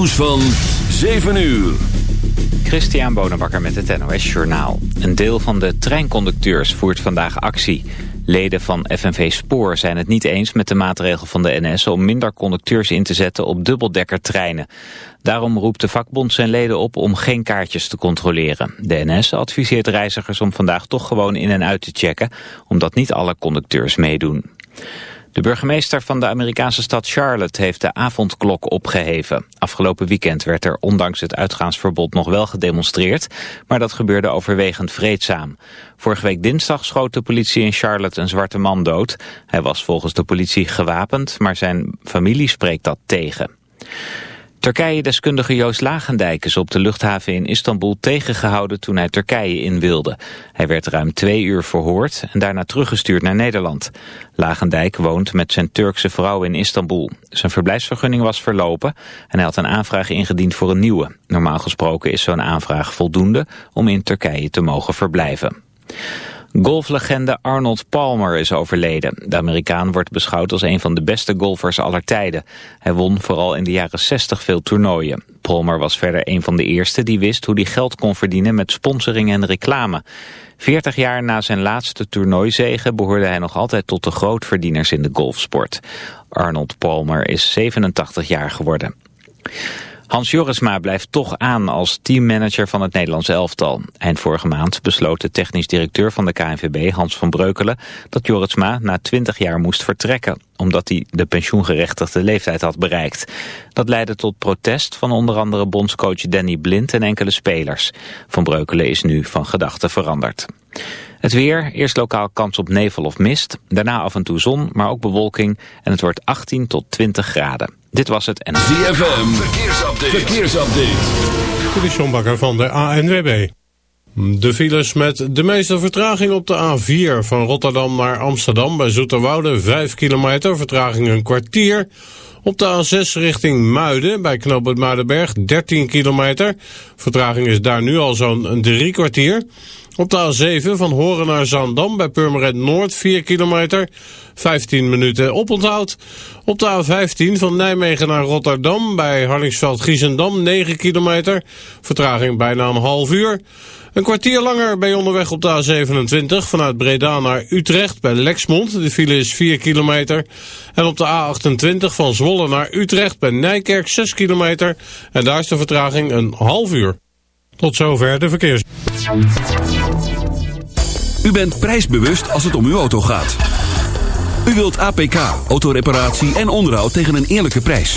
nieuws van 7 uur. Christian Bonenbakker met het NOS Journaal. Een deel van de treinconducteurs voert vandaag actie. Leden van FNV Spoor zijn het niet eens met de maatregel van de NS... om minder conducteurs in te zetten op dubbeldekkertreinen. Daarom roept de vakbond zijn leden op om geen kaartjes te controleren. De NS adviseert reizigers om vandaag toch gewoon in en uit te checken... omdat niet alle conducteurs meedoen. De burgemeester van de Amerikaanse stad Charlotte heeft de avondklok opgeheven. Afgelopen weekend werd er ondanks het uitgaansverbod nog wel gedemonstreerd, maar dat gebeurde overwegend vreedzaam. Vorige week dinsdag schoot de politie in Charlotte een zwarte man dood. Hij was volgens de politie gewapend, maar zijn familie spreekt dat tegen. Turkije-deskundige Joost Lagendijk is op de luchthaven in Istanbul tegengehouden toen hij Turkije in wilde. Hij werd ruim twee uur verhoord en daarna teruggestuurd naar Nederland. Lagendijk woont met zijn Turkse vrouw in Istanbul. Zijn verblijfsvergunning was verlopen en hij had een aanvraag ingediend voor een nieuwe. Normaal gesproken is zo'n aanvraag voldoende om in Turkije te mogen verblijven. Golflegende Arnold Palmer is overleden. De Amerikaan wordt beschouwd als een van de beste golfers aller tijden. Hij won vooral in de jaren 60 veel toernooien. Palmer was verder een van de eerste die wist hoe hij geld kon verdienen met sponsoring en reclame. 40 jaar na zijn laatste toernooizege behoorde hij nog altijd tot de grootverdieners in de golfsport. Arnold Palmer is 87 jaar geworden. Hans Jorisma blijft toch aan als teammanager van het Nederlandse elftal. Eind vorige maand besloot de technisch directeur van de KNVB, Hans van Breukelen, dat Jorisma na 20 jaar moest vertrekken, omdat hij de pensioengerechtigde leeftijd had bereikt. Dat leidde tot protest van onder andere bondscoach Danny Blind en enkele spelers. Van Breukelen is nu van gedachten veranderd. Het weer, eerst lokaal kans op nevel of mist, daarna af en toe zon, maar ook bewolking en het wordt 18 tot 20 graden. Dit was het en... ZFM, verkeersupdate. verkeersupdate. De Bakker van de ANWB. De files met de meeste vertraging op de A4 van Rotterdam naar Amsterdam bij Zoeterwoude 5 kilometer, vertraging een kwartier. Op de A6 richting Muiden bij knooppunt Muidenberg 13 kilometer, vertraging is daar nu al zo'n drie kwartier. Op de A7 van Horen naar Zandam bij Purmerend Noord 4 kilometer, 15 minuten oponthoud. Op de A15 van Nijmegen naar Rotterdam bij Harlingsveld-Giezendam 9 kilometer, vertraging bijna een half uur. Een kwartier langer ben je onderweg op de A27 vanuit Breda naar Utrecht bij Lexmond. De file is 4 kilometer. En op de A28 van Zwolle naar Utrecht bij Nijkerk 6 kilometer. En daar is de vertraging een half uur. Tot zover de verkeers. U bent prijsbewust als het om uw auto gaat. U wilt APK, autoreparatie en onderhoud tegen een eerlijke prijs.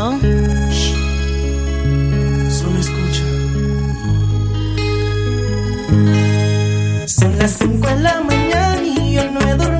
Hello? Solo escucha. Son las 5 de la mañana y yo no he dormido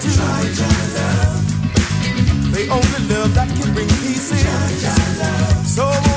to try, try love. The only love that can bring peace in. Try, try love. So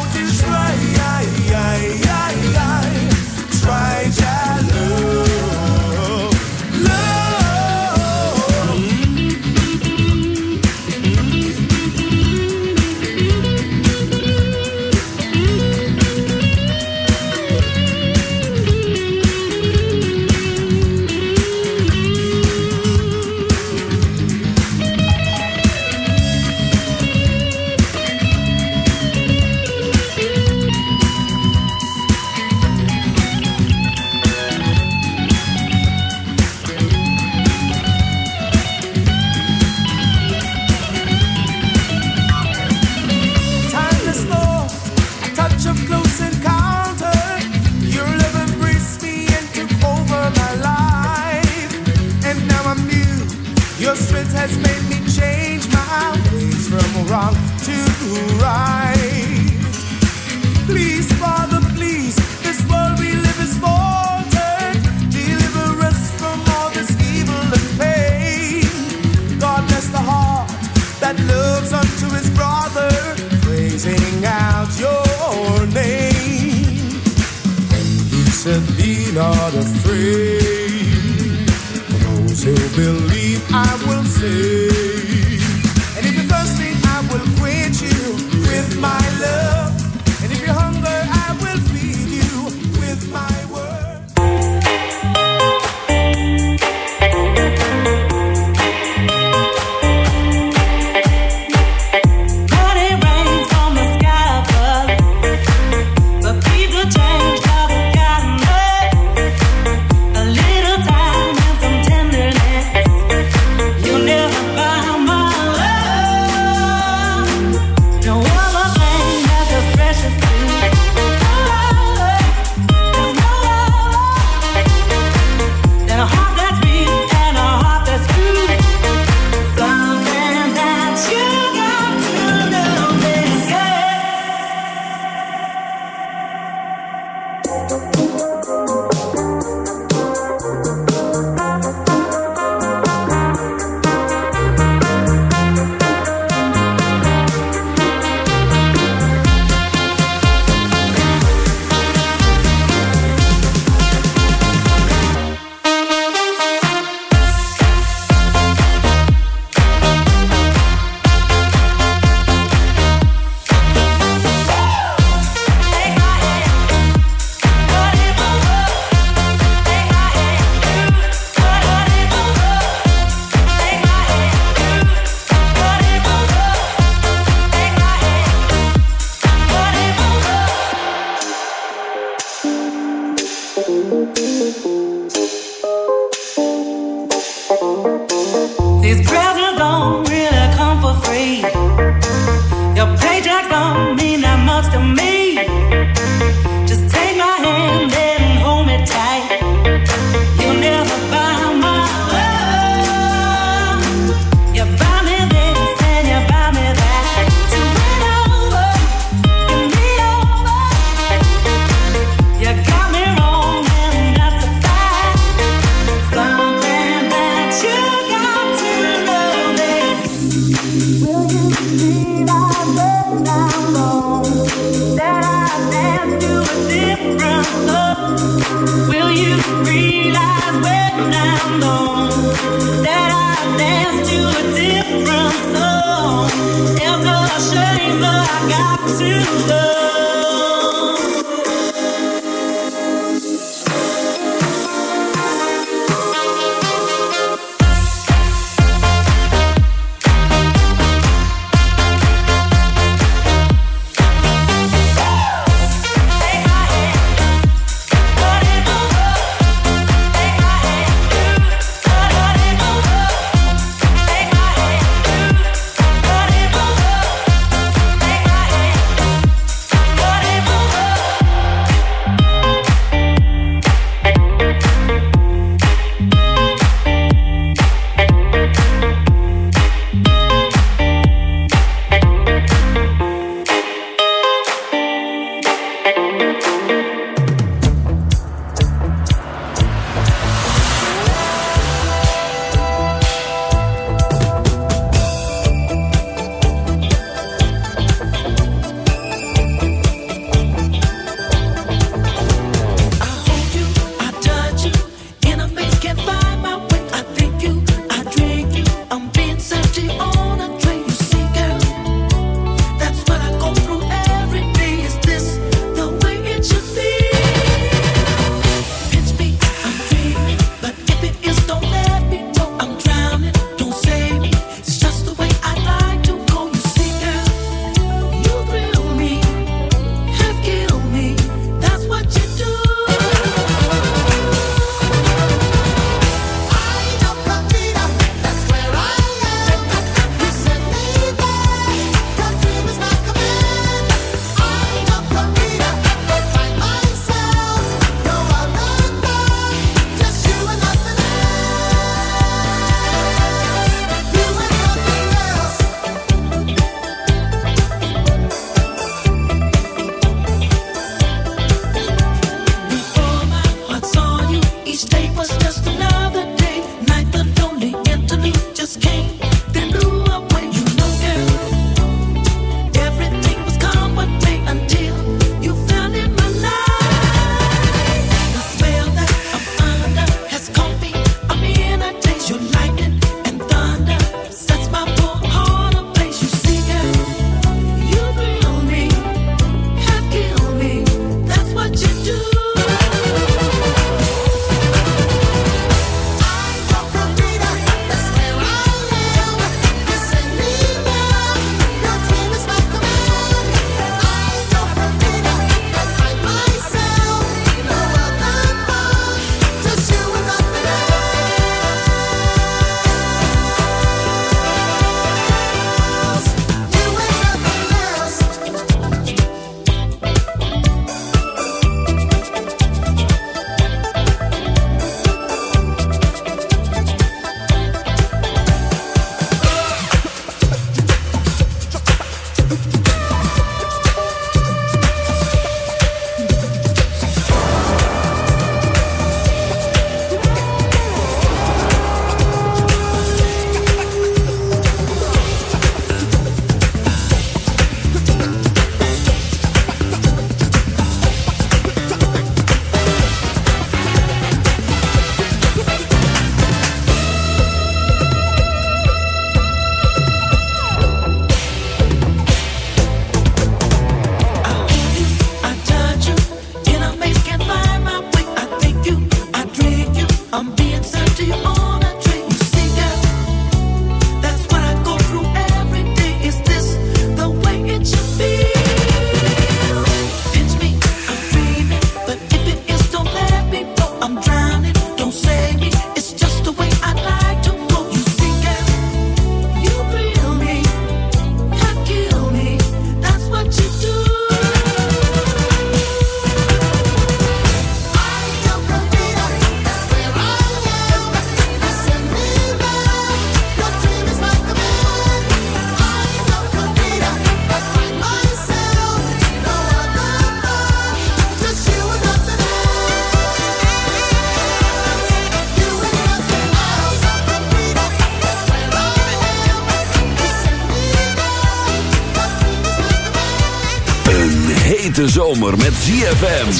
hete zomer met ZFM.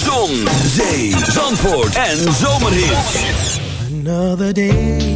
Zon, zee, zandvoort en zomerhit. Another day.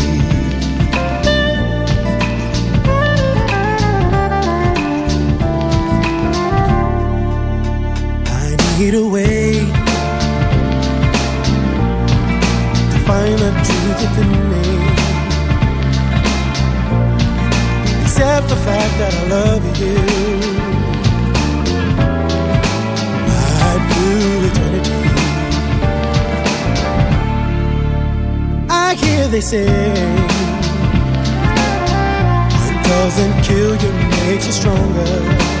fade away to find the truth within me. except the fact that I love you. My blue eternity. I hear they say what doesn't kill you makes you stronger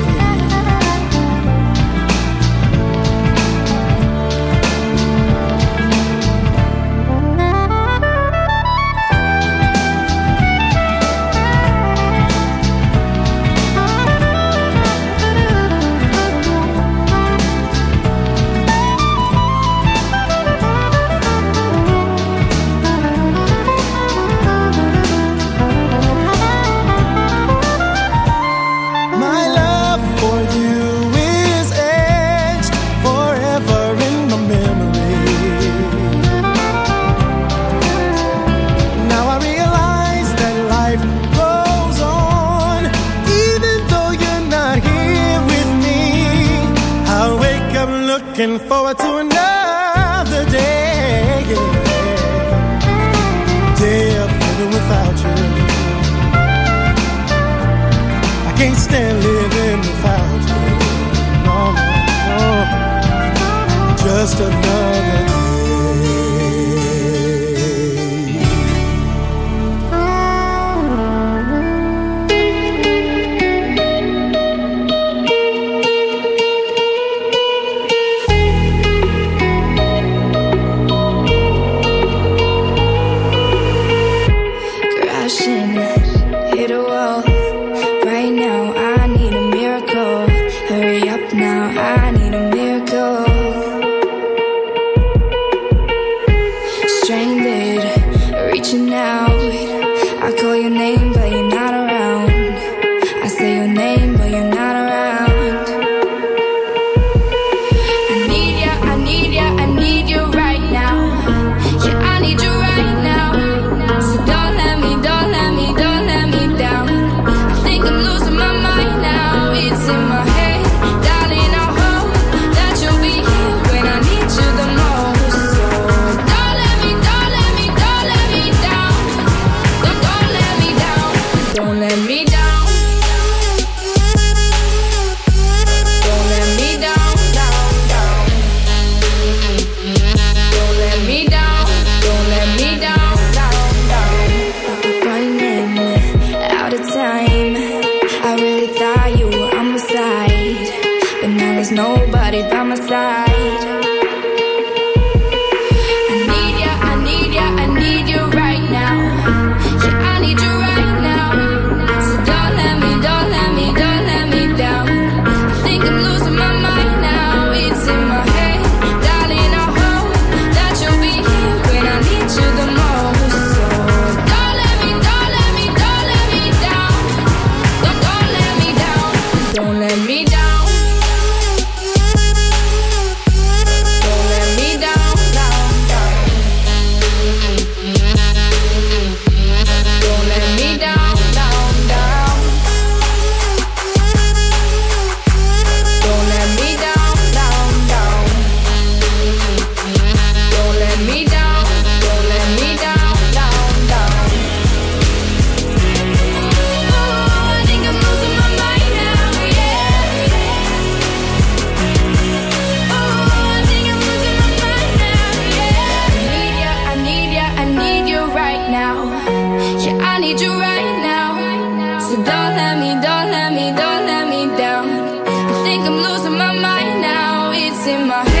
In my head,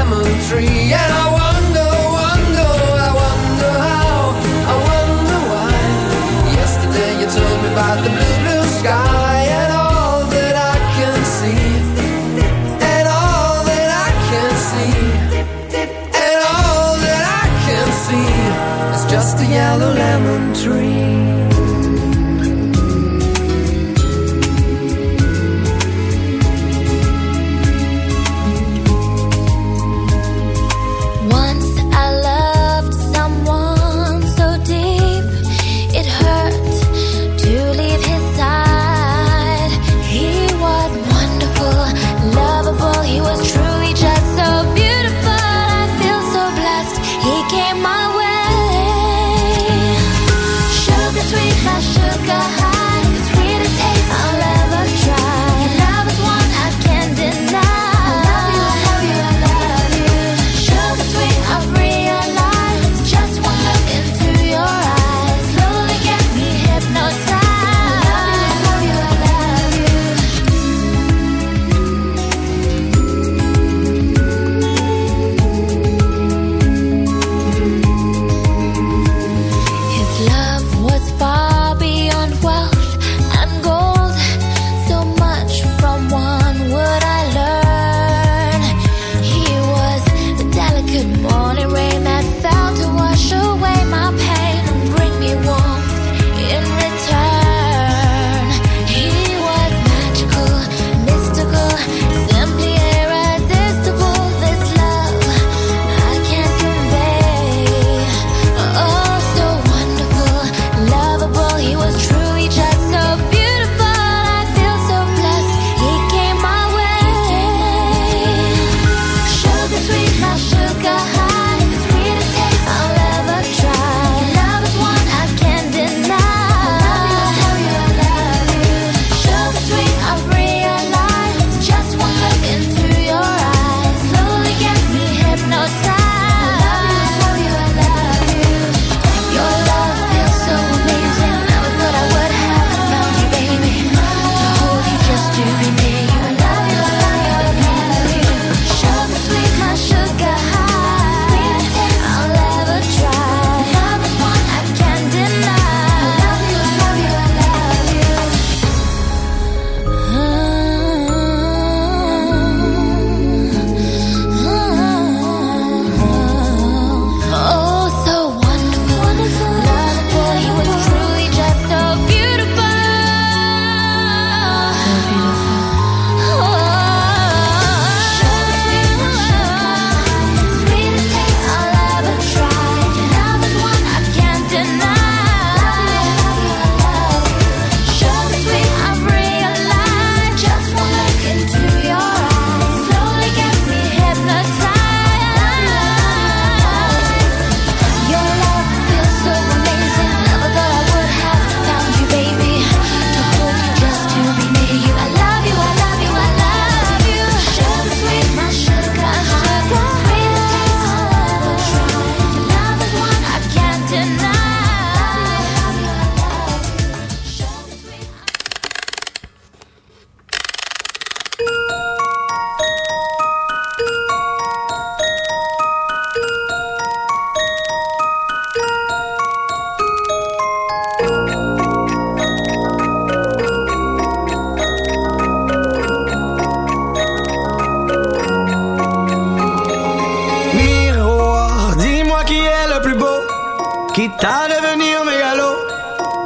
quitte à devenir mégalo.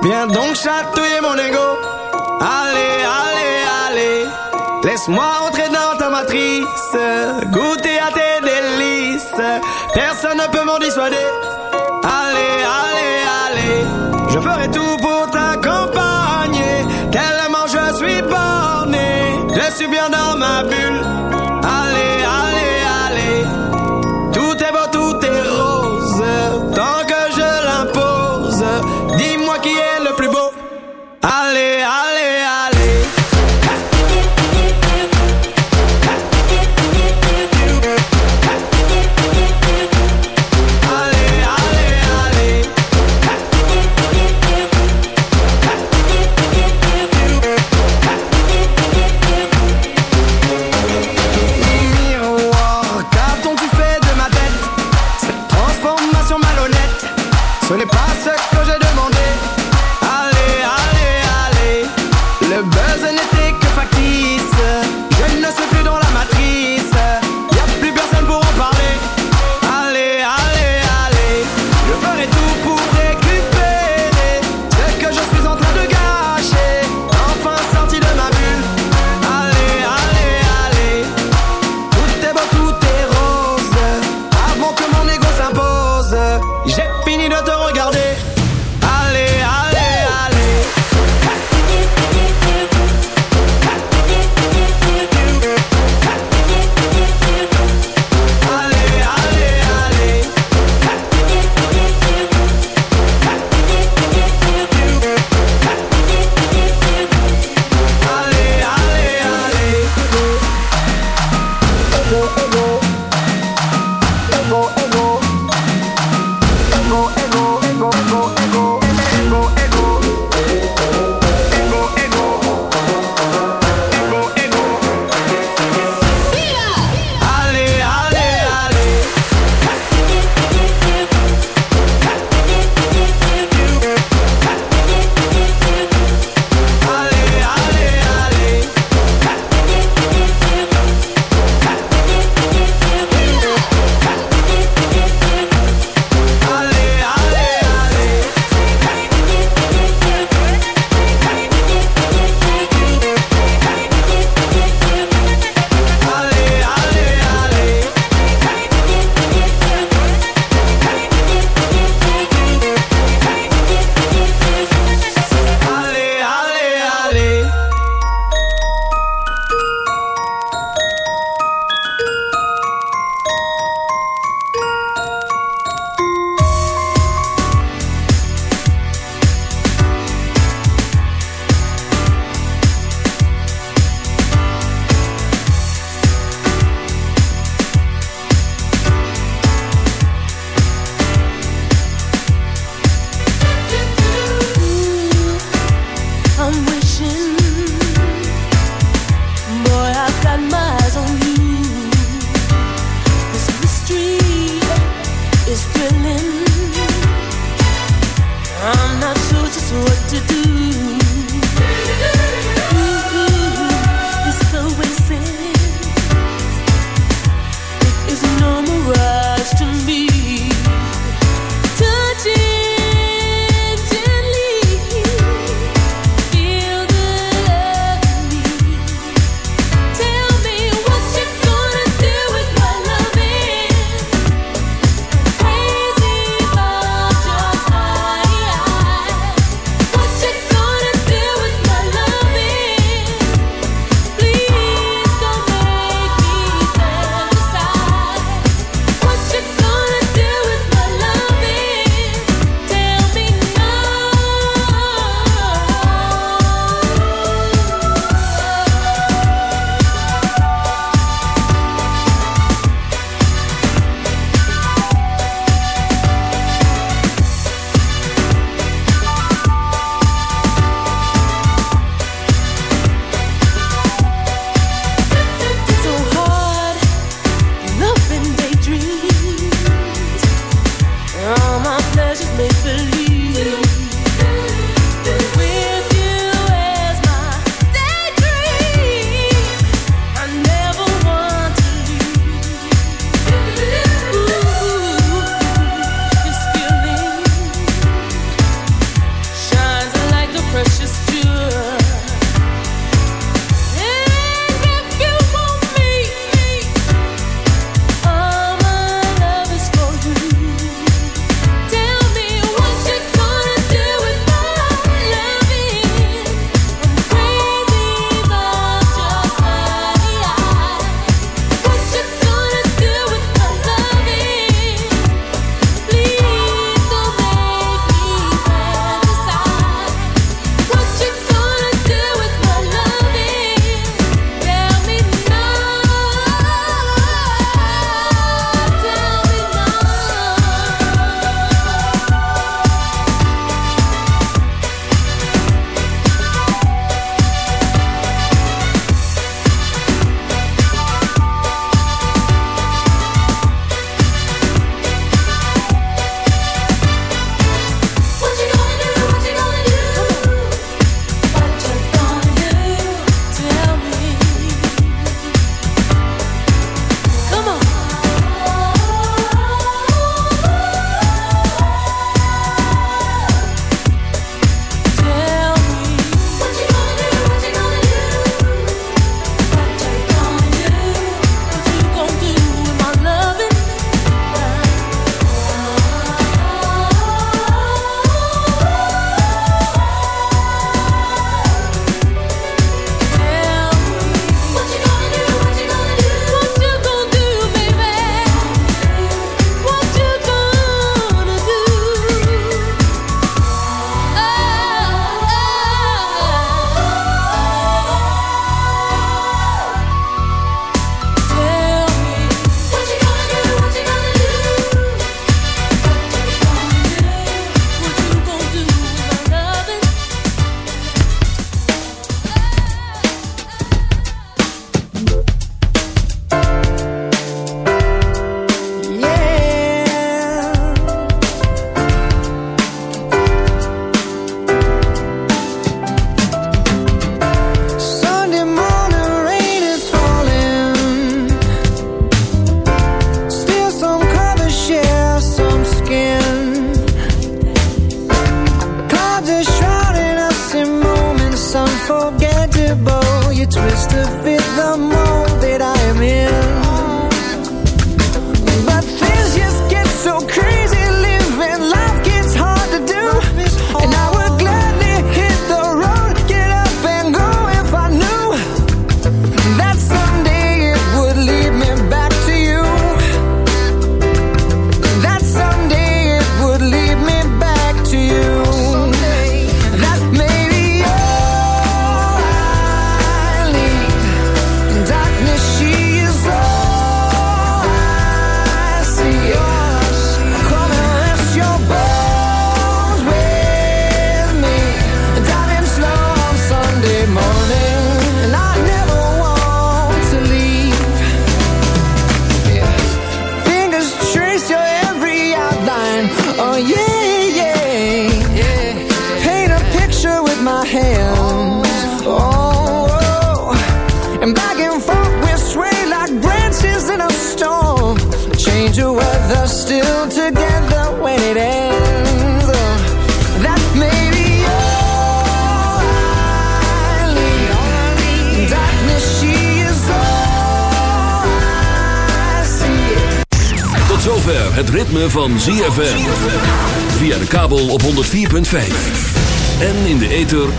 Viens donc chatouiller mon ego. Allez, allez, allez, laisse-moi entrer dans ta matrice. Goûte what to do.